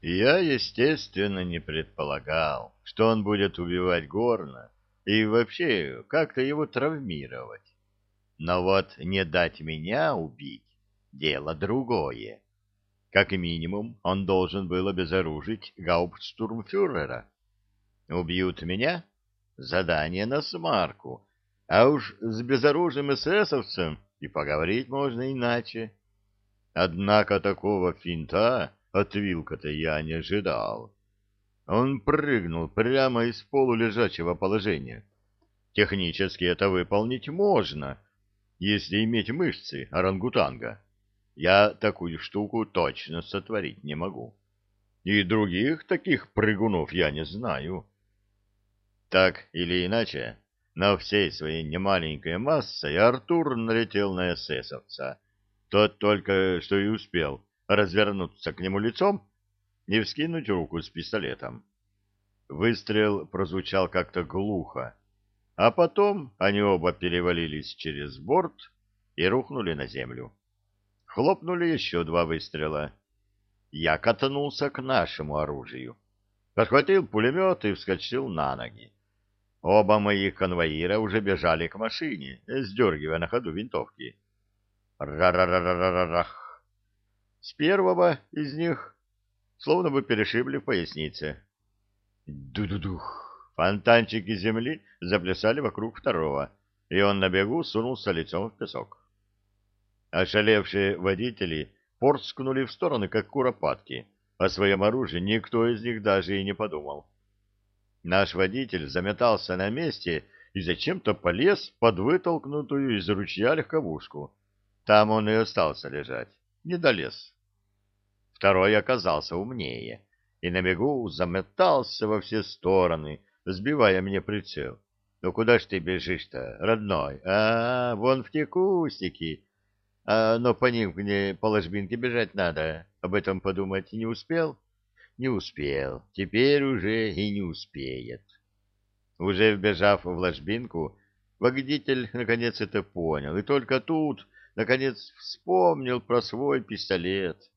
Я, естественно, не предполагал, что он будет убивать Горна и вообще как-то его травмировать. Но вот не дать меня убить — дело другое. Как минимум, он должен был обезоружить гауптштурмфюрера. Убьют меня — задание на смарку, а уж с безоружным эсэсовцем и поговорить можно иначе. Однако такого финта от Вилка-то я не ожидал. Он прыгнул прямо из полулежачего положения. Технически это выполнить можно, если иметь мышцы орангутанга. Я такую штуку точно сотворить не могу. И других таких прыгунов я не знаю. Так или иначе, на всей своей немаленькой массой Артур налетел на эсэсовца. Тот только что и успел развернуться к нему лицом и вскинуть руку с пистолетом. Выстрел прозвучал как-то глухо, а потом они оба перевалились через борт и рухнули на землю. Хлопнули еще два выстрела. Я катанулся к нашему оружию, подхватил пулемет и вскочил на ноги. Оба моих конвоира уже бежали к машине, сдергивая на ходу винтовки. Ра-ра-ра-ра-ра-рах! С первого из них словно бы перешибли в пояснице. Ду-ду-дух! Фонтанчики земли заплясали вокруг второго, и он на бегу сунулся лицом в песок. Ошалевшие водители порскнули в стороны, как куропатки. О своем оружии никто из них даже и не подумал. Наш водитель заметался на месте и зачем-то полез под вытолкнутую из ручья легковушку. Там он и остался лежать не долез. Второй оказался умнее и на бегу заметался во все стороны, сбивая мне прицел. «Ну куда ж ты бежишь-то, родной? А, вон в те кустики. А, но по ним мне по ложбинке бежать надо. Об этом подумать не успел?» «Не успел. Теперь уже и не успеет». Уже вбежав в ложбинку, водитель наконец это понял, и только тут наконец вспомнил про свой пистолет.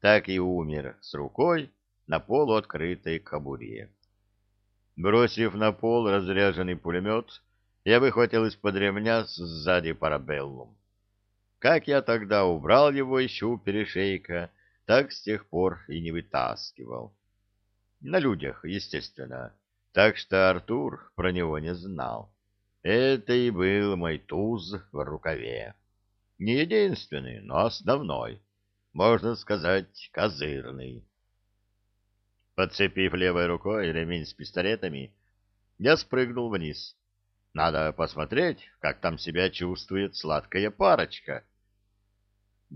Так и умер с рукой на полуоткрытой кобуре. Бросив на пол разряженный пулемет, я выхватил из-под ремня сзади парабеллум. Как я тогда убрал его еще у перешейка, так с тех пор и не вытаскивал. На людях, естественно. Так что Артур про него не знал. Это и был мой туз в рукаве. Не единственный, но основной. Можно сказать, козырный. Подцепив левой рукой ремень с пистолетами, я спрыгнул вниз. Надо посмотреть, как там себя чувствует сладкая парочка.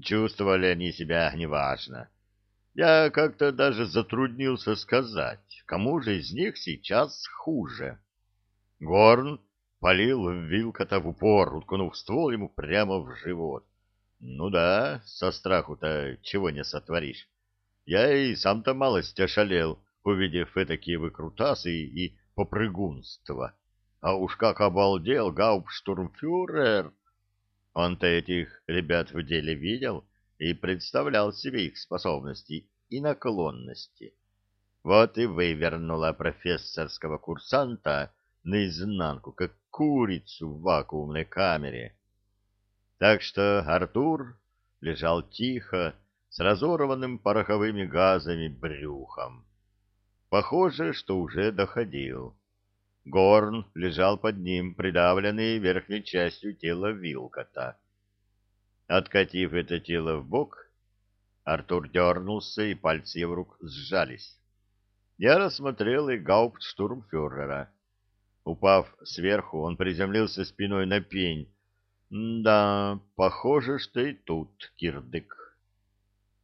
Чувствовали они себя неважно. Я как-то даже затруднился сказать, кому же из них сейчас хуже. Горн Полил Вилкота в упор, уткнув ствол ему прямо в живот. Ну да, со страху-то чего не сотворишь. Я и сам-то малость ошалел, увидев такие выкрутасы и попрыгунство. А уж как обалдел гауптштурмфюрер! Он-то этих ребят в деле видел и представлял себе их способности и наклонности. Вот и вывернула профессорского курсанта наизнанку, как курицу в вакуумной камере. Так что Артур лежал тихо, с разорванным пороховыми газами брюхом. Похоже, что уже доходил. Горн лежал под ним, придавленный верхней частью тела Вилкота. Откатив это тело в бок, Артур дернулся, и пальцы его рук сжались. Я рассмотрел и гауптштурмфюрера. Упав сверху, он приземлился спиной на пень. Да, похоже, что и тут кирдык.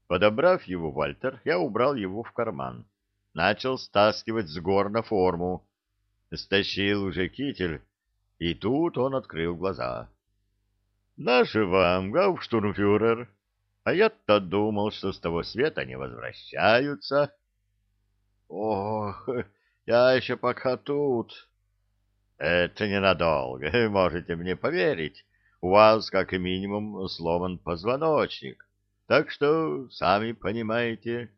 Подобрав его, Вальтер, я убрал его в карман. Начал стаскивать с горна форму. Стащил уже китель, и тут он открыл глаза. — Наши вам, гауптштурмфюрер. А я-то думал, что с того света не возвращаются. — Ох, я еще пока тут, это ненадолго, можете мне поверить. У вас, как минимум, сломан позвоночник. Так что, сами понимаете...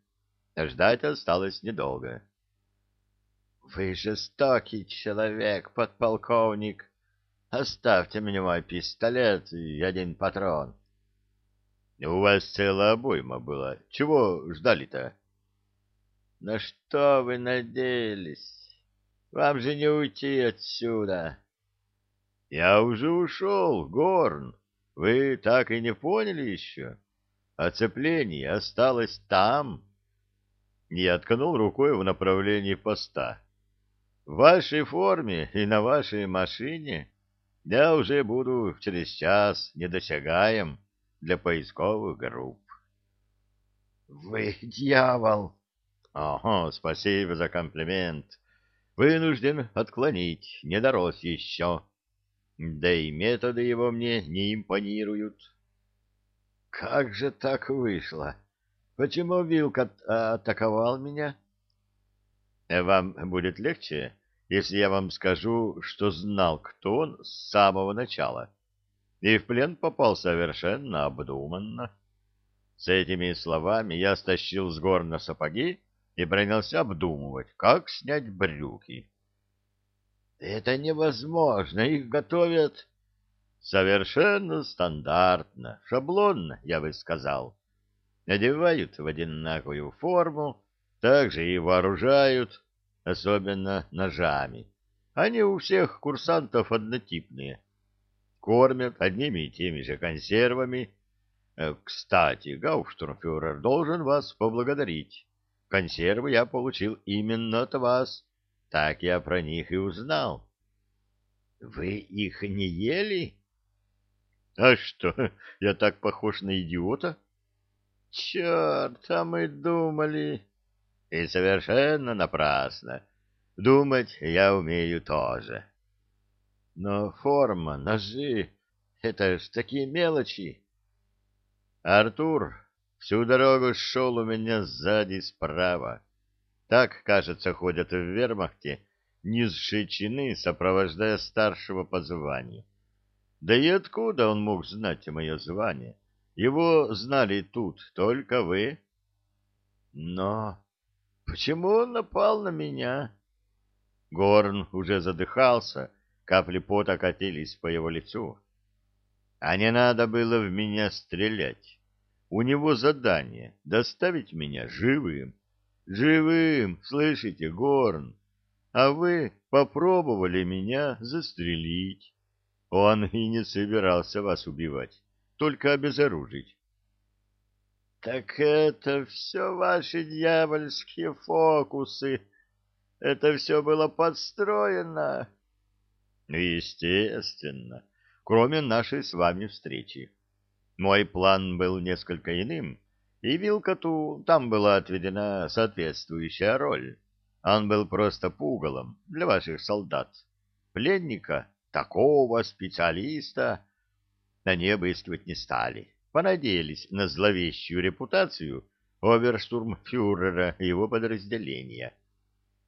Ждать осталось недолго. — Вы жестокий человек, подполковник. Оставьте мне мой пистолет и один патрон. — У вас целая обойма была. Чего ждали-то? — На что вы надеялись? Вам же не уйти отсюда. — Я уже ушел, Горн. Вы так и не поняли еще? Оцепление осталось там. Я ткнул рукой в направлении поста. В вашей форме и на вашей машине я уже буду через час недосягаем для поисковых групп. — Вы дьявол! — Ага, спасибо за комплимент. Вынужден отклонить, не дорос еще. Да и методы его мне не импонируют. — Как же так вышло? Почему Вилк от атаковал меня? — Вам будет легче, если я вам скажу, что знал, кто он с самого начала, и в плен попал совершенно обдуманно. С этими словами я стащил с гор на сапоги и принялся обдумывать, как снять брюки. «Это невозможно, их готовят...» «Совершенно стандартно, шаблонно, я бы сказал. Надевают в одинаковую форму, также и вооружают, особенно ножами. Они у всех курсантов однотипные. Кормят одними и теми же консервами. Э, кстати, гауптштурмфюрер должен вас поблагодарить. Консервы я получил именно от вас. Так я про них и узнал. Вы их не ели? А что, я так похож на идиота? Черт, а мы думали... И совершенно напрасно. Думать я умею тоже. Но форма, ножи — это ж такие мелочи. Артур всю дорогу шел у меня сзади справа. Так, кажется, ходят в вермахте низшие чины, сопровождая старшего по званию. Да и откуда он мог знать мое звание? Его знали тут только вы. Но Почему он напал на меня? Горн уже задыхался, капли пота катились по его лицу. А не надо было в меня стрелять. У него задание — доставить меня живым. Живым, слышите, Горн? А вы попробовали меня застрелить. Он и не собирался вас убивать, только обезоружить. Так это все ваши дьявольские фокусы. Это все было подстроено. Естественно, кроме нашей с вами встречи. Мой план был несколько иным, и Вилкоту там была отведена соответствующая роль. Он был просто пугалом для ваших солдат. Пленника, такого специалиста, они обыскивать не стали понадеялись на зловещую репутацию оберштурмфюрера и его подразделения.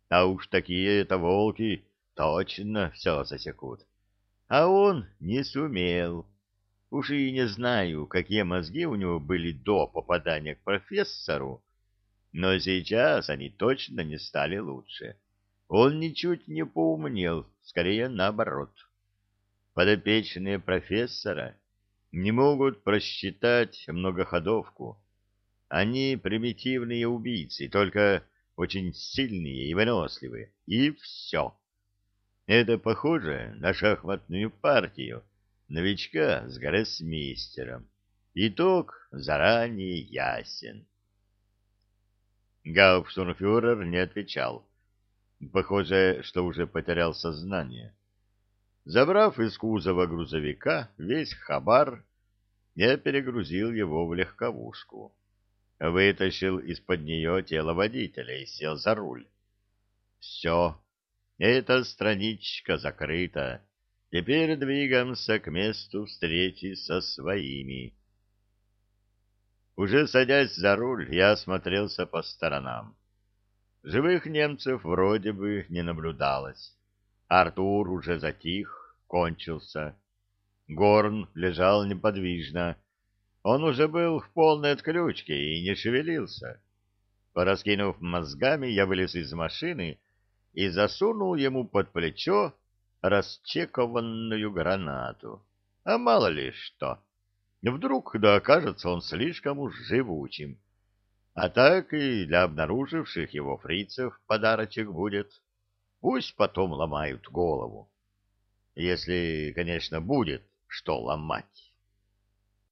А уж такие-то волки точно все засекут. А он не сумел. Уж и не знаю, какие мозги у него были до попадания к профессору, но сейчас они точно не стали лучше. Он ничуть не поумнел, скорее наоборот. Подопечные профессора не могут просчитать многоходовку. Они примитивные убийцы, только очень сильные и выносливые. И все. Это похоже на шахматную партию новичка с гроссмейстером. Итог заранее ясен. Гауптштурмфюрер не отвечал. Похоже, что уже потерял сознание. Забрав из кузова грузовика весь хабар, я перегрузил его в легковушку. Вытащил из-под нее тело водителя и сел за руль. Все, эта страничка закрыта. Теперь двигаемся к месту встречи со своими. Уже садясь за руль, я осмотрелся по сторонам. Живых немцев вроде бы не наблюдалось. Артур уже затих, кончился. Горн лежал неподвижно. Он уже был в полной отключке и не шевелился. Пораскинув мозгами, я вылез из машины и засунул ему под плечо расчекованную гранату. А мало ли что. Вдруг да окажется он слишком уж живучим. А так и для обнаруживших его фрицев подарочек будет. Пусть потом ломают голову. Если, конечно, будет что ломать.